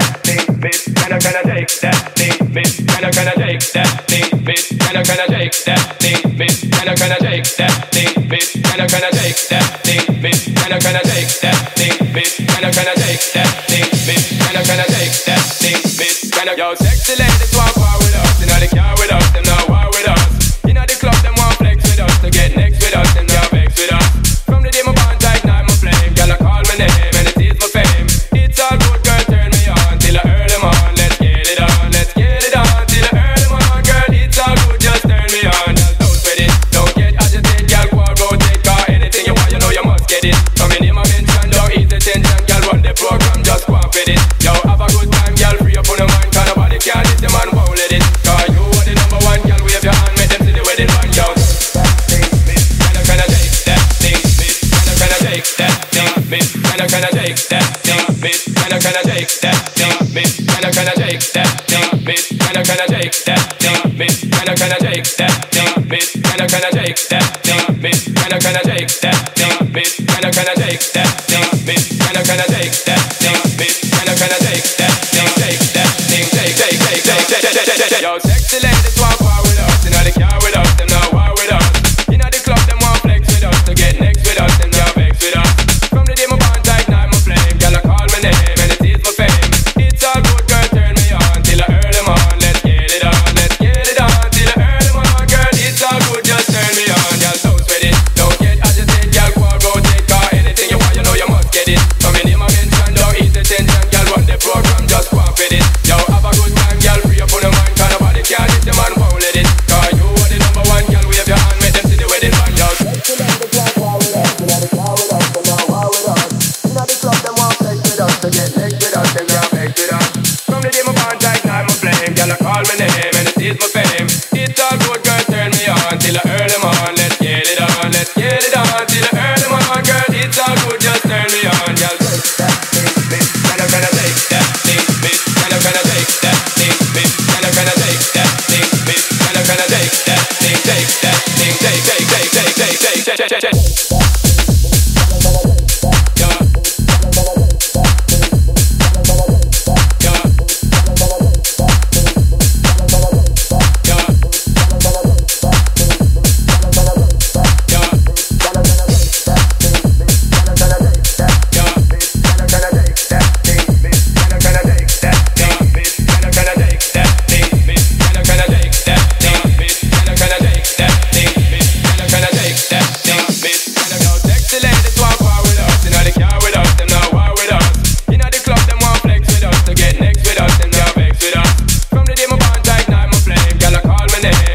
that thing? Can I, can I take that thing? Can I, can I take that thing? Can I, can I take that thing? Can I, can I take that thing? Can I, can I take that thing? Can I, can I take that thing? Can I, can I take that thing? Can I, can I take that thing? Can I, yo, sexy ladies it. Yo, have a good time, girl. Free up on your mind, 'cause nobody can hit the man, won't let it. 'Cause you are the number one, girl. Wave your hand, make them see the wedding band, yo. Can I, can I take that thing, bitch? Can I, I take that thing, bitch? Can I, I take that thing, bitch? Can I, I take that thing, bitch? Can I, I take that thing, bitch? Can I, I take that thing, bitch? Can I, I take that Yo, sexy ladies want war with us, you know they with us, them not war with us. You the club, them want flex with us, to get next with us, them not vex with us. From the day flame, girl I call my name it.